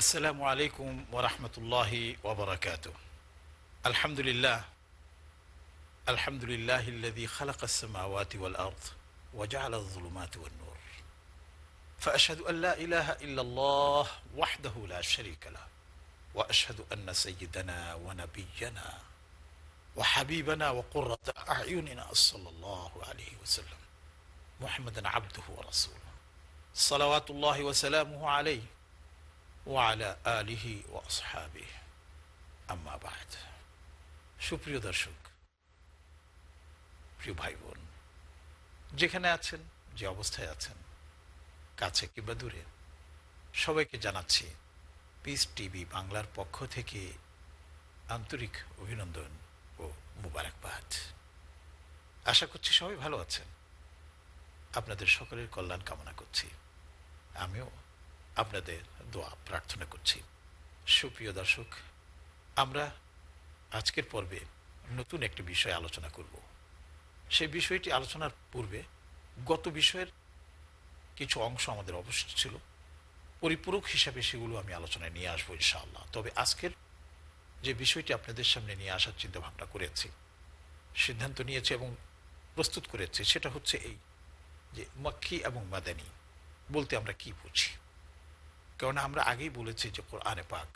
السلام عليكم ورحمة الله وبركاته. الحمد لله الحمد لله الذي خلق السماوات والأرض وجعل الظلمات والنور. فأشهد أن لا إله إلا الله وحده لا شريك له وأشهد أن سيدنا ونبينا وحبيبنا وقرة أعيننا صلى الله عليه وسلم محمدا عبده ورسوله. صلوات الله وسلامه عليه. ওয়ালা আলিহি ওয়াসহাবি আম্মা বাদ সুপ্রিয় দর্শক, প্রিয় ভাই বোন যেখানে আছেন, যে অবস্থায় আছেন, কাছে কিংবা দূরে, সবাইকে জানাচ্ছি পিস টিভি বাংলার পক্ষ থেকে আন্তরিক অভিনন্দন ও মুবারকবাদ। আশা করছি সবাই ভালো আছেন। আপনাদের সকলের কল্যাণ কামনা করছি। আমিও আপনাদের দোয়া প্রার্থনা করছি। সুপ্রিয় দর্শক, আমরা আজকের পর্বে নতুন একটি বিষয় আলোচনা করব। সেই বিষয়টি আলোচনার পূর্বে গত বিষয়ের কিছু অংশ আমাদের অবশিষ্ট ছিল। পরিপূরক হিসাবে সেগুলো আমি আলোচনায় নিয়ে আসব ইনশাআল্লাহ। তবে আজকের যে বিষয়টি আপনাদের সামনে নিয়ে আসার চিন্তা ভাবনা করেছি, সিদ্ধান্ত নিয়েছে এবং প্রস্তুত করেছে, সেটা হচ্ছে এই যে মক্কি এবং মাদানী, বলতে আমরা কি বুঝি? কেননা আমরা আগেই বলেছি যে কোরআনে পাক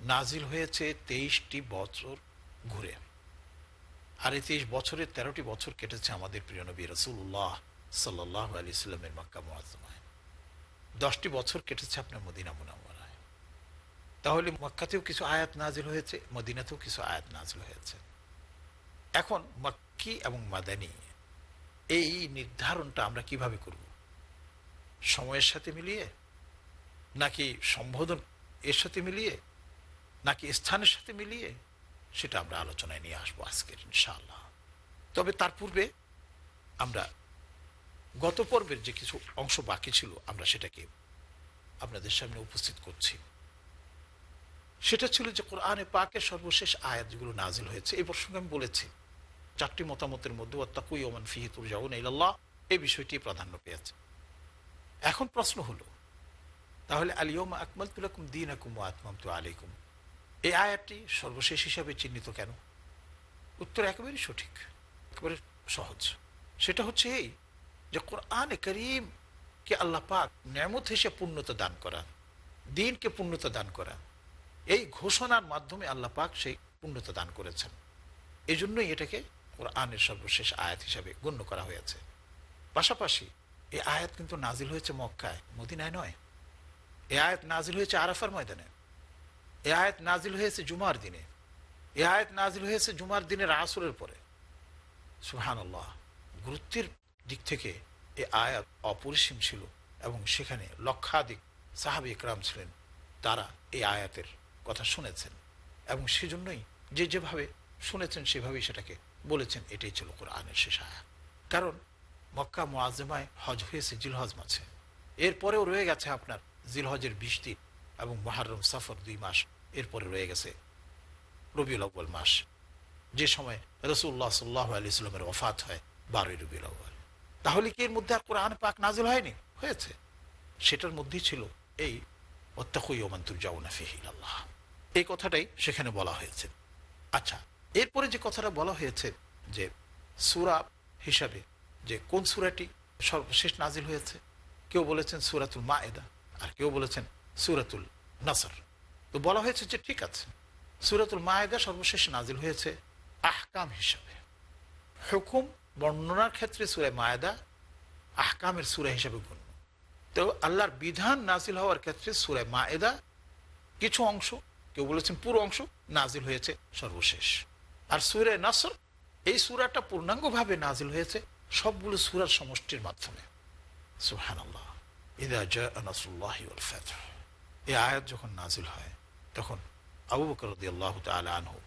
নাজিল হয়েছে তেইশটি বছর ঘুরে। আর এই তেইশ বছরের তেরোটি বছর কেটেছে আমাদের প্রিয় নবী রসুল্লাহ সাল্লাহ আলি ইসলামের মক্কা মোয়াজমায় দশটি বছর কেটেছে আপনার মদিনা মুনামায় তাহলে মক্কাতেও কিছু আয়াত নাজিল হয়েছে, মদিনাতেও কিছু আয়াত নাজিল হয়েছে। এখন মক্কি এবং মাদানি এই নির্ধারণটা আমরা কীভাবে করব? সময়ের সাথে মিলিয়ে নাকি সম্বোধন এর সাথে মিলিয়ে, নাকি স্থানের সাথে মিলিয়ে, সেটা আমরা আলোচনায় নিয়ে আসব আজকের, ইনশাআল্লাহ। তবে তার পূর্বে আমরা গত পর্বের যে কিছু অংশ বাকি ছিল, আমরা সেটাকে আপনাদের সামনে উপস্থিত করছি। সেটা ছিল যে কোরআনে পাকের সর্বশেষ আয়াত যেগুলো নাজিল হয়েছে, এই প্রসঙ্গে আমি বলেছি, চারটি মতামতের মধ্যে অত্যাকুই ওমান ফিহিতুর ইল্লাহ এই বিষয়টি প্রাধান্য পেয়েছে। এখন প্রশ্ন হলো তাহলে আলিয়মা আকমাল তুলাকুম দিন আকুম আতমাম তু আলাইকুম। এই আয়াতটি সর্বশেষ হিসাবে চিহ্নিত কেন? উত্তর একেবারেই সঠিক, একেবারে সহজ। সেটা হচ্ছে এই যে কোরআনে করিমকে আল্লাহ পাক ন্যামত হিসেবে পূর্ণতা দান করা, দিনকে পূর্ণতা দান করা, এই ঘোষণার মাধ্যমে আল্লাহ পাক সেই পূর্ণতা দান করেছেন। এই জন্যই এটাকে কোরআনের সর্বশেষ আয়াত হিসাবে গণ্য করা হয়েছে। পাশাপাশি এই আয়াত কিন্তু নাজিল হয়েছে মক্কায়, মদিনায় নয় এ আয়াত নাজিল হয়েছে আরাফার ময়দানে। এ আয়াত নাজিল হয়েছে জুমার দিনে। এ আয়াত নাজিল হয়েছে জুমার দিনের আসরের পরে। সুহানাল্লাহ গুরুত্বের দিক থেকে এ আয়াত অপরিসীম ছিল এবং সেখানে লক্ষাধিক সাহাবি একরাম ছিলেন। তারা এই আয়াতের কথা শুনেছেন এবং সেজন্যই যে যেভাবে শুনেছেন সেভাবেই সেটাকে বলেছেন। এটাই ছিল কোরআনের শেষ আয়াত। কারণ মক্কা মোয়াজমায় হজ হয়েছে, জিলহজ মাছে এরপরেও রয়ে গেছে আপনার জিলহজের বিশ দিন এবং মহারম সফর দুই মাস এরপরে রয়ে গেছে, রবিউল আব্বাল মাস। যে সময় রসুল্লাহ সাল্লাহ আলি ইসলামের ওফাত হয়, বারোই রবিউল আব্বাল তাহলে কি এর মধ্যে আর কোরআন পাক নাজিল হয়নি? হয়েছে। সেটার মধ্যেই ছিল এই অত্যাকুইমান্তুর জাউনা ফিহিল আল্লাহ এই কথাটাই সেখানে বলা হয়েছে। আচ্ছা এরপরে যে কথাটা বলা হয়েছে যে সুরা হিসাবে যে কোন সুরাটি সর্বশেষ নাজিল হয়েছে, কেউ বলেছেন সুরাতুল মা এদা আর কেউ বলেছেন সুরাতুল নাসর। তো বলা হয়েছে যে ঠিক আছে, সুরাতুল মায়েদা সর্বশেষ নাজিল হয়েছে আহকাম হিসাবে। হুকুম বর্ণনার ক্ষেত্রে সুরে মায়েদা আহকামের সুরা হিসাবে গণ্য। তো আল্লাহর বিধান নাজিল হওয়ার ক্ষেত্রে সুরে মায়েদা কিছু অংশ, কেউ বলেছেন পুরো অংশ নাজিল হয়েছে সর্বশেষ। আর সুরে নাসর, এই সুরাটা পূর্ণাঙ্গভাবে নাজিল হয়েছে সবগুলো সুরার সমষ্টির মাধ্যমে। সুহান আল্লাহ আয়াত যখন নাজিল হয়, তখন আবু বকর আল্লাহ আনহু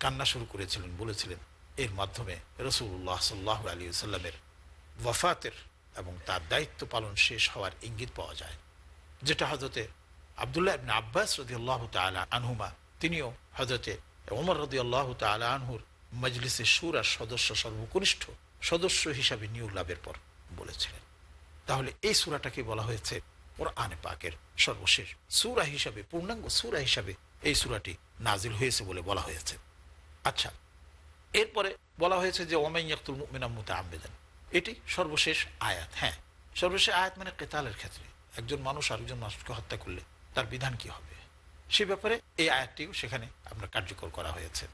কান্না শুরু করেছিলেন, বলেছিলেন, এর মাধ্যমে রসুল্লাহ সাল্লাহ আলী সাল্লামের ওয়াফাতের এবং তার দায়িত্ব পালন শেষ হওয়ার ইঙ্গিত পাওয়া যায়। যেটা হজরতে আবদুল্লাহ ইবনে আব্বাস রদি আল্লাহ তালা আনহুমা, তিনিও হজরতে ওমর রদি আল্লাহ তালা আনহুর মজলিসে সুরার সদস্য, সর্বকনিষ্ঠ সদস্য হিসাবে নিয়োগ লাভের পর বলেছিলেন। তাহলে এই সুরাটাকে বলা হয়েছে কোরআনে পাকের সর্বশেষ সুরা হিসাবে, পূর্ণাঙ্গ সুরা হিসাবে এই সুরাটি নাজিল হয়েছে বলে বলা হয়েছে। আচ্ছা এরপরে বলা হয়েছে যে ওমাইয়াকুল মুমিনাম্মুতা আম্বেদান এটি সর্বশেষ আয়াত হ্যাঁ। সর্বশেষ আয়াত মানে কেতালের ক্ষেত্রে। একজন মানুষ আরেকজন মানুষকে হত্যা করলে তার বিধান কি হবে? সে ব্যাপারে এই আয়াতটিও সেখানে আপনার কার্যকর করা হয়েছে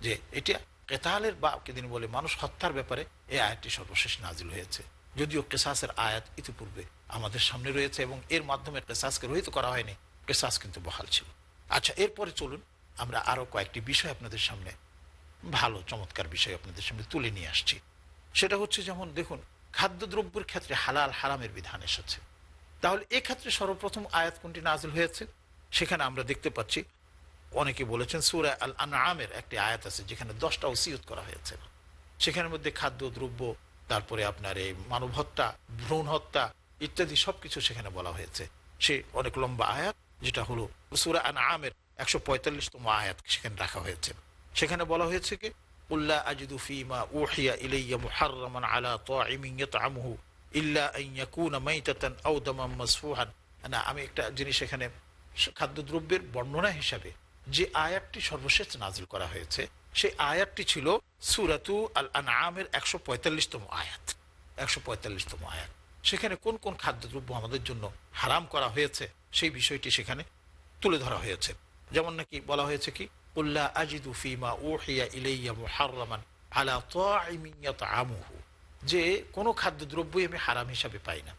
যে, এটা কেতালের বা কেদিন বলে মানুষ হত্যার ব্যাপারে এই আয়াতটি সর্বশেষ নাজিল হয়েছে। যদিও কেসাসের আয়াত ইতিপূর্বে আমাদের সামনে রয়েছে এবং এর মাধ্যমে কেসাসকে রহিত করা হয়নি, কেসাস কিন্তু বহাল ছিল। আচ্ছা এরপরে চলুন আমরা আরও কয়েকটি বিষয় আপনাদের সামনে, ভালো, চমৎকার বিষয় আপনাদের সামনে তুলে নিয়ে আসছি। সেটা হচ্ছে যেমন, দেখুন, খাদ্যদ্রব্যের ক্ষেত্রে হালাল হারামের বিধান এসেছে। তাহলে এক্ষেত্রে সর্বপ্রথম আয়াত কোনটি নাজিল হয়েছে? সেখানে আমরা দেখতে পাচ্ছি, অনেকে বলেছেন সুরা আল আনামের একটি আয়াত আছে যেখানে দশটা ওসিয়ত করা হয়েছে। সেখানের মধ্যে খাদ্য দ্রব্য তারপরে আপনার এই মানব হত্যা, ভ্রূণ হত্যা ইত্যাদি সবকিছু সেখানে বলা হয়েছে। সে অনেক লম্বা আয়াত, যেটা হলো সুরা আন আমের একশো পঁয়তাল্লিশতম আয়াত সেখানে রাখা হয়েছে। সেখানে বলা হয়েছে কি উল্লা আজিদু ফিমা মুহাররামান আলা ইল্লা আমি একটা জিনিস এখানে, খাদ্যদ্রব্যের বর্ণনা হিসাবে যে আয়াতটি সর্বশেষ নাজিল করা হয়েছে সেই আয়াতটি ছিল সুরাতু আল আনআমের একশো পঁয়তাল্লিশতম আয়াত। একশো পঁয়তাল্লিশতম আয়াত। সেখানে কোন কোন খাদ্যদ্রব্য আমাদের জন্য হারাম করা হয়েছে সেই বিষয়টি সেখানে তুলে ধরা হয়েছে। যেমন নাকি বলা হয়েছে কি উল্লা আজিদু ফিমা ওহিয়া ইলাইয়া মুহাররামান আলা তাইমিন ইয়াতআমুহু। যে কোনো খাদ্যদ্রব্যই আমি হারাম হিসাবে পাই না।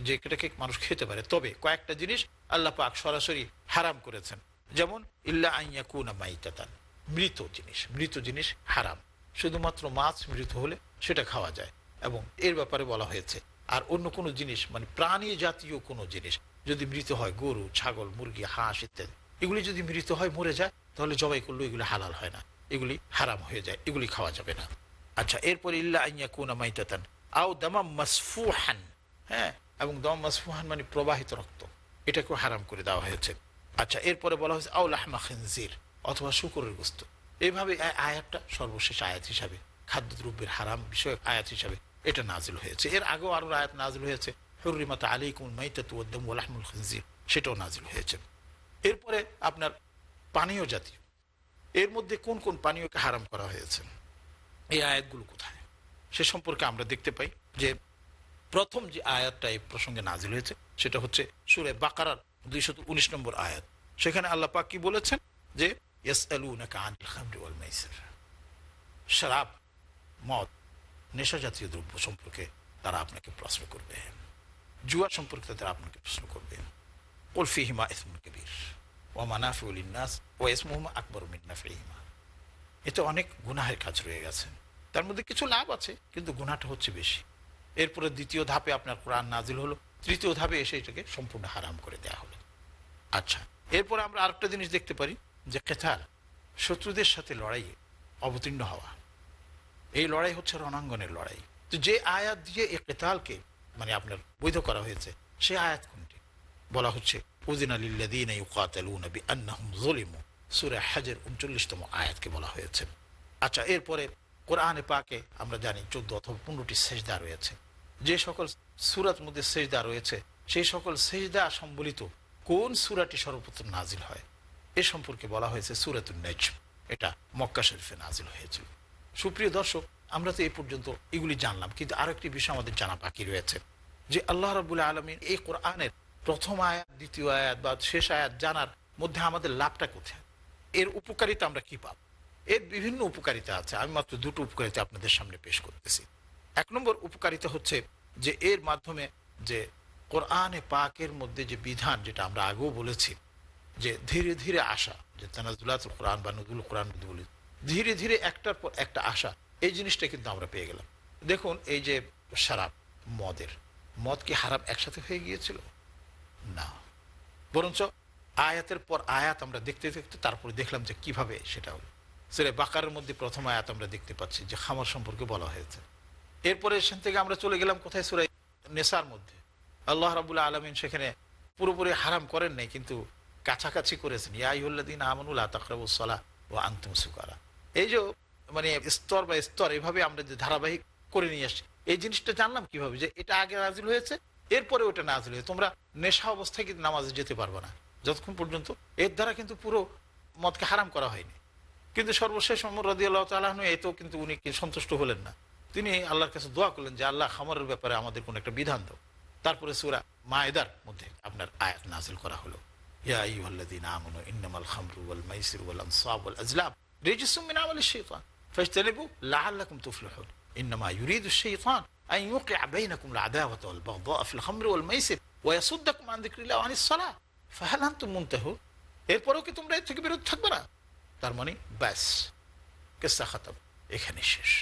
যে এটাকে মানুষ খেতে পারে। তবে কয়েকটা জিনিস আল্লাহ পাক সরাসরি হারাম করেছেন। যেমন, ইল্লা আইয়া কুনা মাইতাতান। মৃত জিনিস মৃত জিনিস হারাম। শুধুমাত্র মাছ মৃত হলে সেটা খাওয়া যায়। এবং এর ব্যাপারে বলা হয়েছে, আর অন্য কোনো জিনিস মানে প্রাণী জাতীয় কোনো জিনিস, যদি মৃত হয় গরু, ছাগল, মুরগি, হাঁস ইত্যাদি, এগুলি যদি মৃত হয় মরে যায়, তাহলে জবাই করলেও এগুলি হালাল হয় না। এগুলি হারাম হয়ে যায়, এগুলি খাওয়া যাবে না। আচ্ছা এরপর ইল্লা আইয়া কুনা মাইতাতান, আও দামা মাসফুহান হ্যাঁ? এবং দম মাসফুহান মানে প্রবাহিত রক্ত। এটাকেও হারাম করে দেওয়া হয়েছে। আচ্ছা এরপরে বলা হয়েছে আউল আহমা খিনজির। অথবা শুকরের গোস্ত। এইভাবে আয়াতটা সর্বশেষ আয়াত হিসাবে, খাদ্যদ্রব্যের হারাম বিষয়ক আয়াত হিসাবে এটা নাজিল হয়েছে। এর আগেও আরও আয়াত নাজিল হয়েছে হরিমাতা আলিকুম মাইতাতু ওয়াদ্দাম ওয়ালাহমুল খিনজির, সেটাও নাজিল হয়েছে। এরপরে আপনার পানীয় জাতীয়, এর মধ্যে কোন কোন পানীয়কে হারাম করা হয়েছে, এই আয়াতগুলো কোথায়? সে সম্পর্কে আমরা দেখতে পাই যে প্রথম যে আয়াতটা এই প্রসঙ্গে নাজিল হয়েছে, সেটা হচ্ছে সুরে বাকারার দুইশত উনিশ নম্বর আয়াত। সেখানে আল্লাহ পাক কি বলেছেন? যে শরাব মদ নেশা জাতীয় দ্রব্য সম্পর্কে তারা আপনাকে প্রশ্ন করবে। জুয়া সম্পর্কে তারা আপনাকে প্রশ্ন করবে। কলফিহিমা ইসমুল কবির ও মানাফিউল ইন্নাস ও ইসমুহমা আকবর মিন্নাফিহিমা এতে অনেক গুনাহের কাজ রয়ে গেছে। তার মধ্যে কিছু লাভ আছে, কিন্তু গুনাটা হচ্ছে বেশি। এরপরে দ্বিতীয় ধাপে আপনার কোরআন নাজিল হলো। তৃতীয় ধাপে এসে এটাকে সম্পূর্ণ হারাম করে দেওয়া হলো। আচ্ছা এরপরে আমরা আরেকটা জিনিস দেখতে পারি। যে কেথাল, শত্রুদের সাথে লড়াইয়ে অবতীর্ণ হওয়া। এই লড়াই হচ্ছে রণাঙ্গনের লড়াই। তো যে আয়াত দিয়ে এ কেতালকে মানে আপনার বৈধ করা হয়েছে, সে আয়াত কোনটি? বলা হচ্ছে উদিন আলিল্লাদিন জলিমু সুরে হাজের উনচল্লিশতম আয়াতকে বলা হয়েছে। আচ্ছা এরপরে কোরআনে পাকে আমরা জানি চোদ্দ অথবা পনেরোটি সেজদা রয়েছে। যে সকল সুরাত মধ্যে সেজদা রয়েছে, সেই সকল সেজদা সম্বলিত কোন সুরাটি সর্বপ্রথম নাজিল হয়? এ সম্পর্কে বলা হয়েছে সুরাতুল নেজ এটা মক্কা শরীফে নাজিল হয়েছিল সুপ্রিয় দর্শক, আমরা তো এই পর্যন্ত এগুলি জানলাম, কিন্তু আরও একটি বিষয় আমাদের জানা বাকি রয়েছে, যে আল্লাহ রবুল্লা আলমিন এই কোরআনের প্রথম আয়াত, দ্বিতীয় আয়াত বা শেষ আয়াত জানার মধ্যে আমাদের লাভটা কোথায়? এর উপকারিতা আমরা কি পাব? এর বিভিন্ন উপকারিতা আছে, আমি মাত্র দুটো উপকারিতা আপনাদের সামনে পেশ করতেছি। এক নম্বর উপকারিতা হচ্ছে যে এর মাধ্যমে যে কোরআনে পাকের মধ্যে যে বিধান, যেটা আমরা আগেও বলেছি যে ধীরে ধীরে আসা, যে তানাজুলাতুল কোরআন বা নজুল কোরআন বলি, ধীরে ধীরে একটার পর একটা আসা, এই জিনিসটা কিন্তু আমরা পেয়ে গেলাম। দেখুন, এই যে সারাপ মদের, মদ কি হারাম একসাথে হয়ে গিয়েছিল? না। বরঞ্চ আয়াতের পর আয়াত আমরা দেখতে দেখতে তারপরে দেখলাম যে কীভাবে সেটা হলো। সেটা বাকারের মধ্যে প্রথম আয়াত আমরা দেখতে পাচ্ছি যে খামার সম্পর্কে বলা হয়েছে। এরপরে সেখান থেকে আমরা চলে গেলাম কোথায়? সুরাই নেশার মধ্যে। আল্লাহ রাবুল্লাহ আলমিন সেখানে পুরোপুরি হারাম করেন নাই, কিন্তু কাছাকাছি করেছেন। ইয়াইউল্লাদিন আমানুল আতাকরাবুসলা ও আন্তম সুকারা। এই যে মানে স্তর বা স্তর এভাবে আমরা যে ধারাবাহিক করে নিয়ে আসছি, এই জিনিসটা জানলাম কীভাবে? যে এটা আগে নাজিল হয়েছে, এরপরে ওটা নাজিল হয়েছে। তোমরা নেশা অবস্থায় কিন্তু নামাজে যেতে পারবে না, যতক্ষণ পর্যন্ত এর দ্বারা কিন্তু পুরো মদকে হারাম করা হয়নি। কিন্তু সর্বশেষ অমর রদি আল্লাহ তালাহনু এতেও কিন্তু উনি সন্তুষ্ট হলেন না। তিনি আল্লাহর কাছে দোয়া করলেন যে, আল্লাহ, খামারের ব্যাপারে আমাদের কোনো একটা বিধান দাও। তারপরে সুরা মায়েদার মধ্যে আপনার আয়াত নাজিল করা হলো। ইয়া আইয়ুহাল্লাযীনা আমানু ইন্নামাল খামরু ওয়াল মাইসিরু ওয়াল আনসাব ওয়াল আজলাম রিজসুম মিন আমালিশ শাইতান ফাজতানিবু লাআল্লাকুম তুফলিহুন ইন্নামা ইউরিদু শাইতান আন ইউকিআ বাইনাকুম আল-আদাওয়াতা ওয়াল বাগদাআ ফিল খামরি ওয়াল মাইসির ওয়া ইয়াসুদ্দাকুম আন যিকরিল্লাহি ওয়া আনিস সালাহ ফাহাল আনতুম মুনতাহুন এরপরেও কি তোমরা এর থেকে বিরত থাকবে না? তার মানে ব্যাস কেসা খাতাম। এখানে শেষ।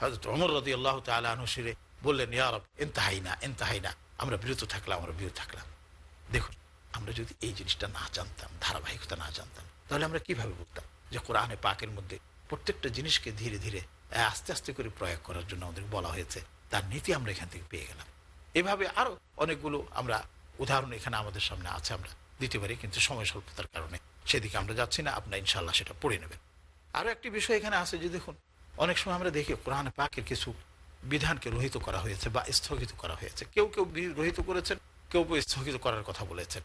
হজরত অমর রদি আল্লাহ তালুসিরে বললেন ইয়ারব এনতাহাই না এনতাহাই না আমরা বিরত থাকলাম, আমরা বিরত থাকলাম। দেখুন আমরা যদি এই জিনিসটা না জানতাম, ধারাবাহিকতা না জানতাম, তাহলে আমরা কীভাবে বলতাম যে কোরআনে পাকের মধ্যে প্রত্যেকটা জিনিসকে ধীরে ধীরে আস্তে আস্তে করে প্রয়োগ করার জন্য আমাদের বলা হয়েছে, তার নীতি আমরা এখান থেকে পেয়ে গেলাম। এভাবে আরও অনেকগুলো আমরা উদাহরণ এখানে আমাদের সামনে আছে, আমরা দিতে পারি, কিন্তু সময় স্বল্পতার কারণে সেদিকে আমরা যাচ্ছি না, আপনার ইনশাল্লাহ সেটা পড়ে নেবেন। আরও একটি বিষয় এখানে আছে যে দেখুন, অনেক সময় আমরা দেখি কোরআন পাকের কিছু বিধানকে রহিত করা হয়েছে বা স্থগিত করা হয়েছে। কেউ কেউ রহিত করেছেন, কেউ কেউ স্থগিত করার কথা বলেছেন।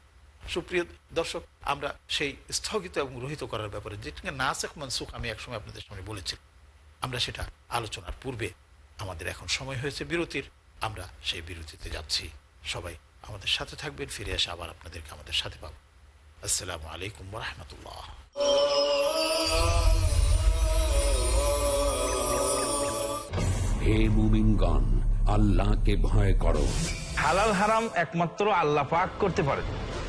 সুপ্রিয় দর্শক আমরা সেই স্থগিত এবং রহিত করার ব্যাপারে যেটাকে নাসেক মনসুখ আমি একসময় আপনাদের সামনে বলেছি আমরা সেটা আলোচনার পূর্বে আমাদের এখন সময় হয়েছে বিরতির আমরা সেই বিরতিতে যাচ্ছি। সবাই আমাদের সাথে থাকবেন ফিরে এসে আবার আপনাদেরকে আমাদের সাথে পাবো। আসসালামু আলাইকুম রহমতুল্লাহ হে মুমিনগণ আল্লাহকে ভয় করো। হালাল হারাম একমাত্র আল্লাহ পাক করতে পারেন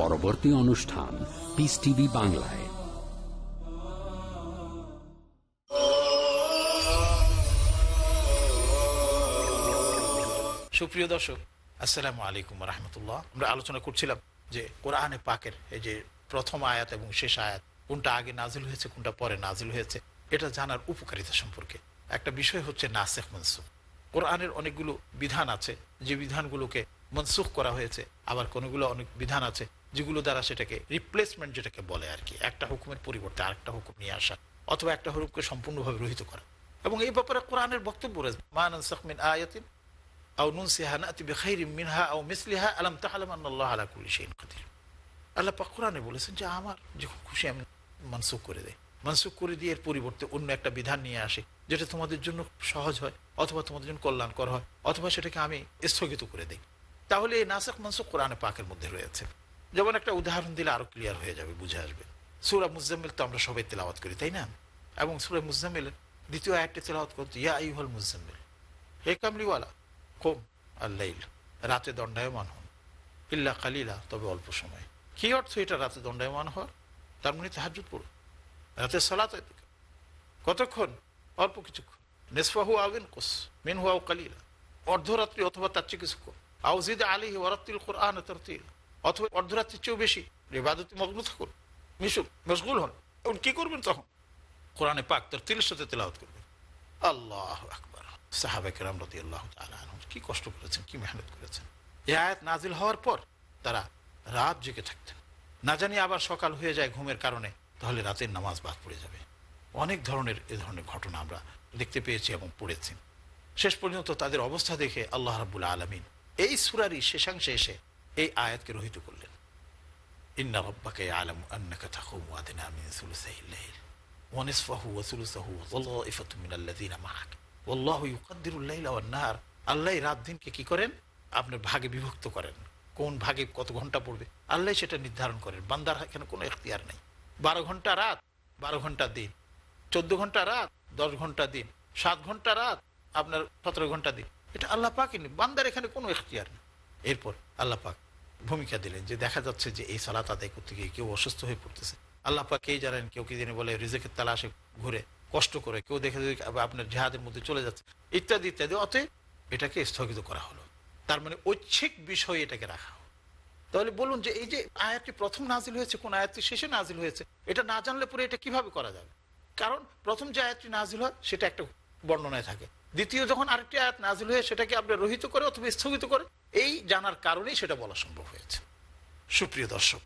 পরবর্তী অনুষ্ঠান পিস টিভি বাংলায়। সুপ্রিয় দর্শক, আসসালামু আলাইকুম রহমতুল্লাহ আমরা আলোচনা করছিলাম যে কোরআনে পাকের এই যে প্রথম আয়াত এবং শেষ আয়াত, কোনটা আগে নাজিল হয়েছে, কোনটা পরে নাজিল হয়েছে, এটা জানার উপকারিতা সম্পর্কে। একটা বিষয় হচ্ছে নাসেখ মনসুখ। কোরআনের অনেকগুলো বিধান আছে, যে বিধানগুলোকে মনসুখ করা হয়েছে। আবার কোনোগুলো অনেক বিধান আছে, যেগুলো দ্বারা সেটাকে রিপ্লেসমেন্ট যেটাকে বলে আর কি একটা হুকুমের পরিবর্তে আরেকটা হুকুম নিয়ে আসা, অথবা একটা হুকুমকে সম্পূর্ণভাবে রহিত করা। এবং এই ব্যাপারে কোরআনের বক্তব্য রয়েছে। মান মিন আয়াতিন আও নুনসিহা নাতি বিখাইরিম মিনহা আও মিসলিহা আলাম আন্নাল্লাহ আলা কাদির আল্লাহ কোরআনে বলেছেন যে আমার যখন খুশি আমি মনসুখ করে দেয় মনসুখ করে দিয়ে এর পরিবর্তে অন্য একটা বিধান নিয়ে আসে, যেটা তোমাদের জন্য সহজ হয়, অথবা তোমাদের জন্য কল্যাণকর হয়, অথবা সেটাকে আমি স্থগিত করে দিই। তাহলে এই নাসেখ মনসুখ কোরআনে পাকের মধ্যে রয়েছে। যেমন একটা উদাহরণ দিলে আরও ক্লিয়ার হয়ে যাবে, বুঝে আসবে। সুরা মুজাম্মিল তো আমরা সবাই তেলাওয়াত করি, তাই না? এবং সুরা মুজাম্মিলের দ্বিতীয় আয়াতটি তেলাওয়াত করতে ইয়া আইহল মুজাম্মিল, হে কামলিওয়ালা, কম আল্লাইল রাতে দণ্ডায়মান হন। ইল্লা কালিলা, তবে অল্প সময়। কি অর্থ এটা রাতে দণ্ডায়মান হওয়ার? তার মানে তাহাজুদ পড়ুন। রাতে সলাত কতক্ষণ? অল্প কিছুক্ষণ। নেসফাহু আবিন কোস মিন হুয়াও কালিলা। অর্ধরাত্রি অথবা তার চেয়ে কিছু কম আউজিদ আলী ওয়ারাত্তিল কোরআন তরতিল। অথবা অর্ধরাত্রির চেয়েও বেশি। ইবাদতে মগ্ন থাকুন। মিশুক মশগুল হন। এখন কি করবেন তখন? কোরআনে পাক তার তিলের সাথে তেলাওয়াত করবেন। আল্লাহ আকবর। সাহাবেকেরাম রতি আল্লাহ কি কষ্ট করেছেন, কি মেহনত করেছেন। এ আয়াত নাজিল হওয়ার পর তারা রাত জেগে থাকতেন। না জানি আবার সকাল হয়ে যায় ঘুমের কারণে, তাহলে রাতের নামাজ বাদ পড়ে যাবে। অনেক ধরনের এ ধরনের ঘটনা আমরা দেখতে পেয়েছি এবং পড়েছি। শেষ পর্যন্ত তাদের অবস্থা দেখে আল্লাহ রাবুল আলমিন এই সুরারই শেষাংশে এসে এই আয়াতকে রহিত করলেন। আল্লাহ রাত কি করেন? আপনার ভাগে বিভক্ত করেন। কোন ভাগে কত ঘণ্টা পড়বে? আল্লাহ সেটা নির্ধারণ করেন। বান্দার এখানে কোনো এখতিয়ার নেই। বারো ঘণ্টা রাত, বারো ঘণ্টা দিন। চোদ্দ ঘণ্টা রাত, দশ ঘণ্টা দিন। সাত ঘণ্টা রাত, আপনার সতেরো ঘণ্টা দিন। এটা আল্লাহ পাকেনি বান্দার এখানে কোনো এখতিয়ার নেই। এরপর আল্লাহ পাক ভূমিকা দিলেন যে দেখা যাচ্ছে যে এই সালাত আদায় করতে গিয়ে কেউ অসুস্থ হয়ে পড়তেছে। আল্লাহ পাক কে জানেন, কেউ কি জানি বলে রিজেকের তালাশে ঘুরে কষ্ট করে কেউ দেখে দেখে আপনার জেহাদের মধ্যে চলে যাচ্ছে, ইত্যাদি ইত্যাদি। অতএব এটাকে স্থগিত করা হলো। তার মানে ঐচ্ছিক বিষয় এটাকে রাখা হলো। তাহলে বলুন যে এই যে আয়াতটি প্রথম নাজিল হয়েছে, কোন আয়াতটি শেষে নাজিল হয়েছে, এটা না জানলে পরে এটা কীভাবে করা যাবে? কারণ প্রথম যে আয়াতটি নাজিল হয়, সেটা একটা বর্ণনায় থাকে। দ্বিতীয়, যখন আরেকটি আয়াত নাজিল হয়ে সেটাকে আপনার রহিত করে অথবা স্থগিত করে, এই জানার কারণেই সেটা বলা সম্ভব হয়েছে। সুপ্রিয় দর্শক,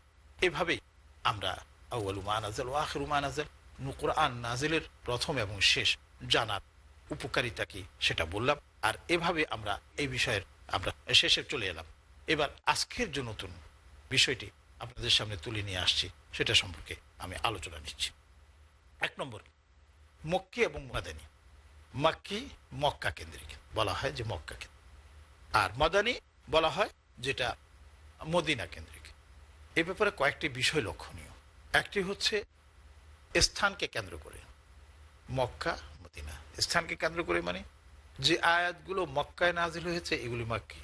এভাবেই আমরা আউ্লুমা নাজেল ও আখরুমা নাজেল নাজিলের প্রথম এবং শেষ জানার উপকারিতা কি সেটা বললাম। আর এভাবে আমরা এই বিষয়ের, আমরা শেষে চলে এলাম। এবার আজকের যে নতুন বিষয়টি আপনাদের সামনে তুলে নিয়ে আসছি, সেটা সম্পর্কে আমি আলোচনা নিচ্ছি। এক নম্বর, মক্কি এবং মাদানী মাক্কি মক্কা কেন্দ্রিক, বলা হয় যে মক্কা কেন্দ্রিক। আর মাদানী বলা হয় যেটা মদিনা কেন্দ্রিক। এ ব্যাপারে কয়েকটি বিষয় লক্ষণীয়। একটি হচ্ছে স্থানকে কেন্দ্র করে, মক্কা, মদিনা। স্থানকে কেন্দ্র করে মানে যে আয়াতগুলো মক্কায় নাজিল হয়েছে, এগুলি মাক্কি।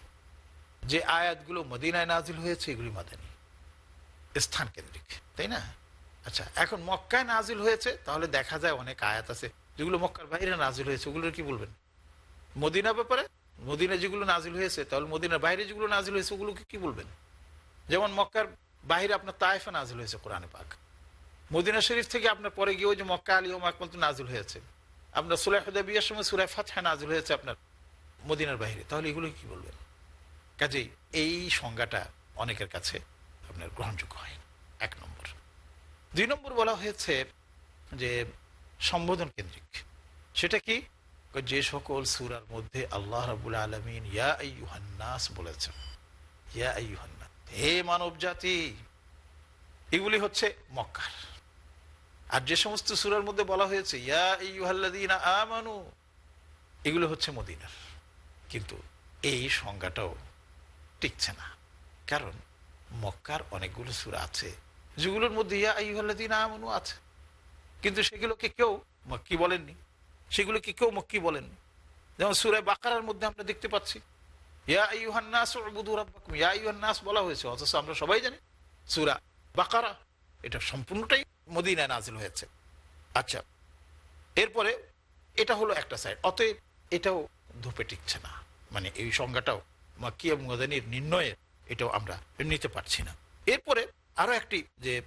যে আয়াতগুলো মদিনায় নাজিল হয়েছে, এগুলি মাদানী। স্থান কেন্দ্রিক, তাই না? আচ্ছা এখন মক্কায় নাজিল হয়েছে, তাহলে দেখা যায় অনেক আয়াত আছে। যেগুলো মক্কার বাইরে নাজিল হয়েছে, ওগুলোর কি বলবেন? মদিনা ব্যাপারে? মদিনা যেগুলো নাজিল হয়েছে, তাহলে মদিনার বাইরে যেগুলো নাজিল হয়েছে, ওগুলোকে কি বলবেন? যেমন মক্কার বাইরে আপনার তায়েফা নাজিল হয়েছে কোরআনে পাক। মদিনা শরীফ থেকে আপনার পরে গিয়ে ওই যে মক্কা আলী ও মাকমন্ত নাজিল হয়েছে। আপনার সুলাই বিয়ার সময় সুলাই ফাতহা নাজিল হয়েছে আপনার মদিনার বাইরে, তাহলে এগুলো কি বলবেন? কাজেই এই সংজ্ঞাটা অনেকের কাছে আপনার গ্রহণযোগ্য হয়। এক নম্বর। দুই নম্বর বলা হয়েছে যে সম্বোধন কেন্দ্রিক। সেটা কি? যে সকল সুরার মধ্যে আল্লাহ রাবুল আলমিন ইয়া ইউহান্নাস বলেছেন। ইয়া হে মানব জাতি, এগুলি হচ্ছে মক্কার। আর যে সমস্ত সুরার মধ্যে বলা হয়েছে, ইয়া আমানু, এগুলো হচ্ছে মদিনার। কিন্তু এই সংজ্ঞাটাও টিকছে না। কারণ মক্কার অনেকগুলো সুরা আছে যেগুলোর মধ্যে ইয়া আছে। কিন্তু সেগুলোকে কেউ মক্কি বলেননি। সেগুলোকে কেউ মক্কি বলেননি। যেমন সুরায় বাকারার মধ্যে আমরা দেখতে পাচ্ছি, ইয়া ইয়া বলা হয়েছে, অথচ আমরা সবাই জানি সুরা বাকারা, এটা সম্পূর্ণটাই মদিনায় নাজিল হয়েছে। আচ্ছা এরপরে এটা হলো একটা সাইড অতএব এটাও ধূপে টিকছে না। মানে এই সংজ্ঞাটাও মাক্কি এবং মদানির নির্ণয়ে এটাও আমরা নিতে পারছি না। এরপরে আরও একটি যে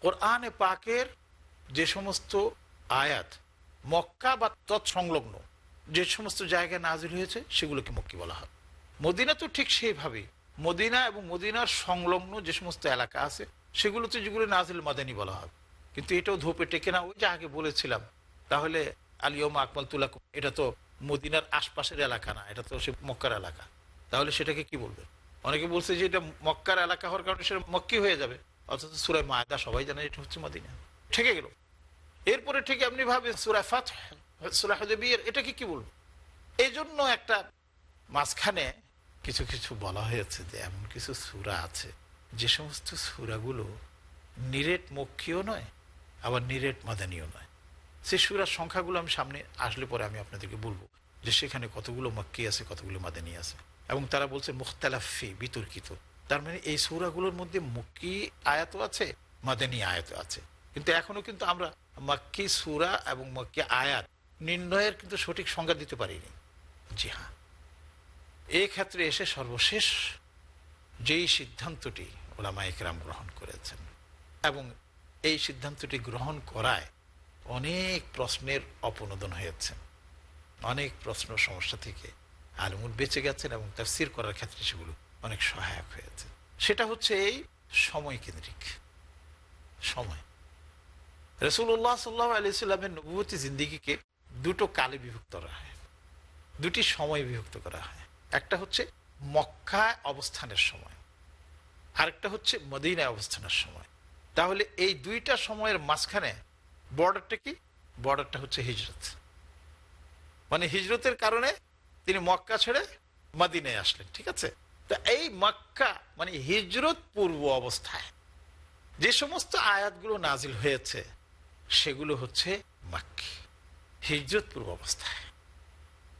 কোরআনে পাকের যে সমস্ত আয়াত, মক্কা বা তৎসংলগ্ন যে সমস্ত জায়গায় নাজিল হয়েছে, সেগুলোকে মক্কি বলা হয়। মদিনা তো ঠিক সেইভাবে। মদিনা এবং মদিনার সংলগ্ন যে সমস্ত এলাকা আছে, সেগুলোতে যেগুলো নাজিল মাদানি বলা হয়। কিন্তু এটাও ধোপে টেকে না। ওই যে আগে বলেছিলাম, তাহলে আলিয়মা আকমাল তুলাকুম এটা তো মদিনার আশপাশের এলাকা না, এটা তো সে মক্কার এলাকা। তাহলে সেটাকে কি বলবেন? অনেকে বলছে যে এটা মক্কার এলাকা হওয়ার কারণে সেটা মক্কি হয়ে যাবে। অথচ সুরায় মায়দা সবাই জানে এটা হচ্ছে মদিনা। ঠেকে গেল। এরপরে ঠিক এমনি ভাবে সুরায় ফাত সুরা হজবিয়ের এটাকে কি বলব? এই জন্য একটা মাঝখানে কিছু কিছু বলা হয়েছে যে এমন কিছু সুরা আছে। যে সমস্ত সুরাগুলো নিরেট মক্ষীয় নয়, আবার নিরেট মাদানীয় নয়। সেই সুরার সংখ্যাগুলো আমি সামনে আসলে পরে আমি আপনাদেরকে বলব যে সেখানে কতগুলো মক্কি আছে, কতগুলো মাদানী আছে। এবং তারা বলছে মুখতালাফি, বিতর্কিত। তার মানে এই সুরাগুলোর মধ্যে মক্কি আয়াত আছে, মাদানী আয়াত আছে। কিন্তু এখনও কিন্তু আমরা মাক্কি সুরা এবং মক্কি আয়াত নির্ণয়ের কিন্তু সঠিক সংজ্ঞা দিতে পারিনি। জি হ্যাঁ। এই ক্ষেত্রে এসে সর্বশেষ যেই সিদ্ধান্তটি ওলামা একরাম গ্রহণ করেছেন এবং এই সিদ্ধান্তটি গ্রহণ করায় অনেক প্রশ্নের অপনোদন হয়েছে, অনেক প্রশ্ন সমস্যা থেকে আলমুল বেঁচে গেছেন এবং তার স্থির করার ক্ষেত্রে সেগুলো অনেক সহায়ক হয়েছে। সেটা হচ্ছে এই সময় কেন্দ্রিক। সময়। রসুল্লাহ সাল্লাহ আলি সাল্লামের নবুবতী জিন্দিগিকে দুটো কালে বিভক্ত করা হয়। দুটি সময় বিভক্ত করা হয়। একটা হচ্ছে মক্কা অবস্থানের সময়, আরেকটা হচ্ছে মদিনায় অবস্থানের সময়। তাহলে এই দুইটা সময়ের মাঝখানে বর্ডারটা কি? বর্ডারটা হচ্ছে হিজরত। মানে হিজরতের কারণে তিনি মক্কা ছেড়ে মদিনায় আসলেন, ঠিক আছে? তো এই মক্কা মানে হিজরত পূর্ব অবস্থায় যে সমস্ত আয়াতগুলো নাজিল হয়েছে, সেগুলো হচ্ছে মাক্কি, হিজরত পূর্ব অবস্থায়।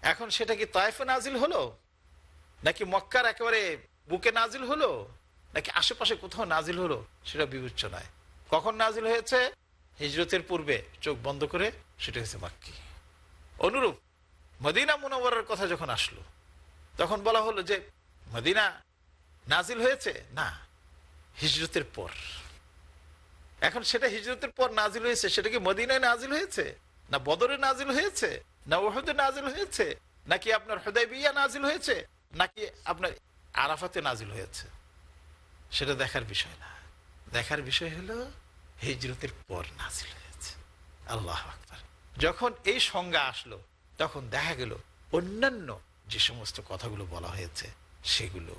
এখন সেটা কি তয়েফে নাজিল হলো? নাকি মক্কার একেবারে বুকে নাজিল হলো? নাকি আশেপাশে কোথাও নাজিল হলো? সেটা বিবেচ্য নয়। কখন নাজিল হয়েছে? হিজরতের পূর্বে, চোখ বন্ধ করে সেটা হয়েছে মাক্কি। অনুরূপ মদিনা মুনওয়ারের কথা যখন আসলো, তখন বলা হলো যে, মদিনা নাজিল হয়েছে? না, হিজরতের পর। এখন সেটা হিজরতের পর নাজিল হয়েছে? সেটা কি মদিনায় নাজিল হয়েছে? না বদরে নাজিল হয়েছে? না ওহদে নাজিল হয়েছে? নাকি আপনার হৃদয় বিয়া নাজিল হয়েছে? নাকি আপনার আরাফাতে নাজিল হয়েছে? সেটা দেখার বিষয় না। দেখার বিষয় হলো, হিজরতের পর নাজিল হয়েছে। আল্লাহ আকবার। যখন এই সংজ্ঞা আসলো তখন দেখা গেল অন্যান্য যে সমস্ত কথাগুলো বলা হয়েছে, সেগুলো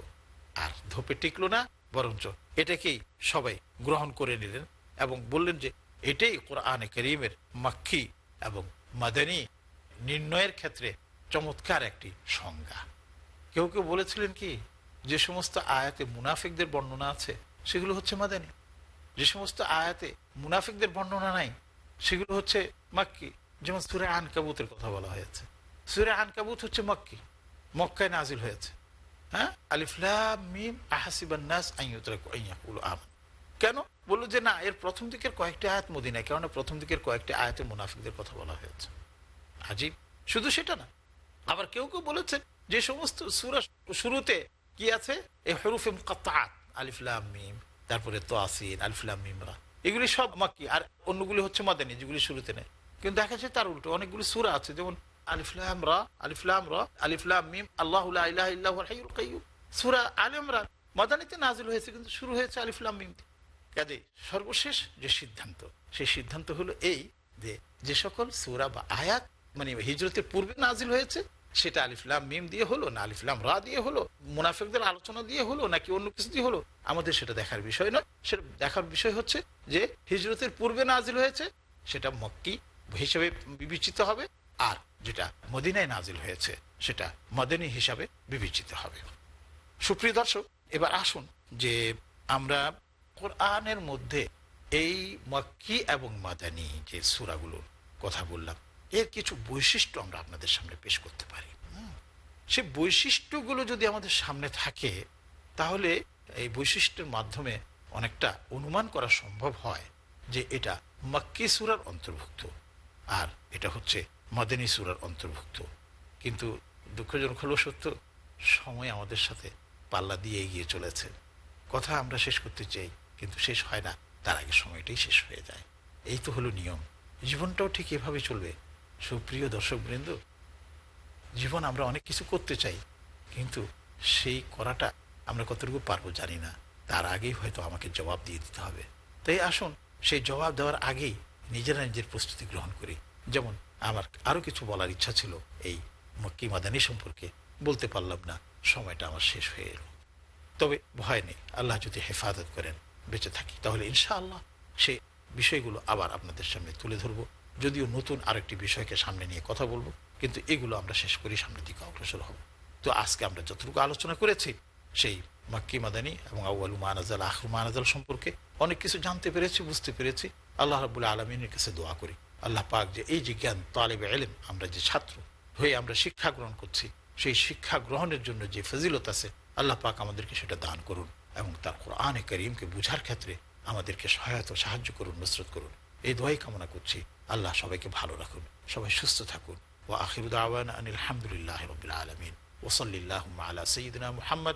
আর ধোপে টিকলো না, বরঞ্চ এটাকেই সবাই গ্রহণ করে নিলেন এবং বললেন যে এটাই কোরআনে করিমের মাক্ষি এবং মাদানী নির্ণয়ের ক্ষেত্রে চমৎকার একটি সংজ্ঞা। কেউ কেউ বলেছিলেন কি, যে সমস্ত আয়াতে মুনাফিকদের বর্ণনা আছে, সেগুলো হচ্ছে মাদানী। যে সমস্ত আয়াতে মুনাফিকদের বর্ণনা নাই, সেগুলো হচ্ছে মাক্কি। যেমন সুরে আনকাবুতের কথা বলা হয়েছে। সুরে আনকাবুত হচ্ছে মক্কি। মক্কায় নাজিল হয়েছে। হ্যাঁ? আলিফলাম কেন? বলল যে না, এর প্রথম দিকের কয়েকটি আয়াত মদিনায়, কেননা প্রথম দিকের কয়েকটি আয়াতে মুনাফিকদের কথা বলা হয়েছে। আজীব। শুধু সেটা না, আবার কেউ কেউ বলেছেন যে সমস্ত সুরা শুরুতে কি আছে? এই হরুফে মুকাত্তাআত আলিফলাম মিম, তারপরে তোয়াসিন আলিফলাম মিমরা। এগুলি সব মাক্কি। আর অন্যগুলি হচ্ছে মাদানি, যেগুলি শুরুতে নেই। কিন্তু দেখা যাচ্ছে তার উল্টো অনেকগুলি সুরা আছে, যেমন আলিফলাম আলিফলাম আলিফলাম মিম, আল্লাহ সূরা মাদানিতে নাজিল হয়েছে, কিন্তু শুরু হয়েছে আলিফলাম সর্বশেষ যে সিদ্ধান্ত, সেই সিদ্ধান্ত হলো এই যে যে সকল সুরা বা আয়াত মানে হিজরতের পূর্বে নাজিল হয়েছে, সেটা আলিফলাম মিম দিয়ে হলো, না আলিফলাম রা দিয়ে হলো, মুনাফিকদের আলোচনা দিয়ে হলো, নাকি অন্য কিছু দিয়ে হলো, আমাদের সেটা দেখার বিষয় নয়। সেটা দেখার বিষয় হচ্ছে যে হিজরতের পূর্বে নাজিল হয়েছে, সেটা মক্কি হিসেবে বিবেচিত হবে, আর যেটা মদিনায় নাজিল হয়েছে, সেটা মদিনী হিসাবে বিবেচিত হবে। সুপ্রিয় দর্শক, এবার আসুন যে আমরা কোরআনের মধ্যে এই মক্কি এবং মাদানি যে সুরাগুলোর কথা বললাম, এর কিছু বৈশিষ্ট্য আমরা আপনাদের সামনে পেশ করতে পারি। সে বৈশিষ্ট্যগুলো যদি আমাদের সামনে থাকে, তাহলে এই বৈশিষ্ট্যের মাধ্যমে অনেকটা অনুমান করা সম্ভব হয় যে এটা মক্কি সুরার অন্তর্ভুক্ত। আর এটা হচ্ছে মাদানী সুরার অন্তর্ভুক্ত। কিন্তু দুঃখজনক হলো সত্য, সময় আমাদের সাথে পাল্লা দিয়ে এগিয়ে চলেছে। কথা আমরা শেষ করতে চাই, কিন্তু শেষ হয় না, তার আগে সময়টাই শেষ হয়ে যায়। এই তো হলো নিয়ম। জীবনটাও ঠিক এভাবে চলবে। সুপ্রিয় দর্শকবৃন্দ, জীবন আমরা অনেক কিছু করতে চাই, কিন্তু সেই করাটা আমরা কতটুকু পারব জানি না। তার আগেই হয়তো আমাকে জবাব দিয়ে দিতে হবে। তাই আসুন, সেই জবাব দেওয়ার আগেই নিজেরা নিজের প্রস্তুতি গ্রহণ করি। যেমন আমার আরও কিছু বলার ইচ্ছা ছিল, এই মক্কি মাদানি সম্পর্কে। বলতে পারলাম না, সময়টা আমার শেষ হয়ে এলো। তবে ভয় নেই, আল্লাহ যদি হেফাজত করেন, বেঁচে থাকি। তাহলে ইনশাআল্লাহ সে বিষয়গুলো আবার আপনাদের সামনে তুলে ধরবো। যদিও নতুন আরেকটি বিষয়কে সামনে নিয়ে কথা বলব, কিন্তু এগুলো আমরা শেষ করি, সামনের দিকে অগ্রসর হব। তো আজকে আমরা যতটুকু আলোচনা করেছি, সেই মাক্কি মাদানি এবং আউআলু মানাজাল আখরু মানাজাল সম্পর্কে অনেক কিছু জানতে পেরেছি, বুঝতে পেরেছি। আল্লাহ রাবুল্লাহ আলমিনের কাছে দোয়া করি। আল্লাহ পাক যে এই যে জ্ঞান, তালেবে এলেম আমরা যে ছাত্র হয়ে আমরা শিক্ষা গ্রহণ করছি, সেই শিক্ষা গ্রহণের জন্য যে ফজিলত আছে, আল্লাহ পাক আমাদেরকে সেটা দান করুন এবং তার কোরআনে করিমকে বুঝার ক্ষেত্রে আমাদেরকে সহায়তা, সাহায্য করুন, নসরত করুন। এই দোয়াই কামনা করছি। আল্লাহ সবাইকে ভালো রাখুন, সবাই সুস্থ থাকুন। ও আখির দাওয়ান আনিল আলহামদুলিল্লাহ রবিল আলমিন। ওসল্লাহ আলা সঈদনা মুহাম্মদ।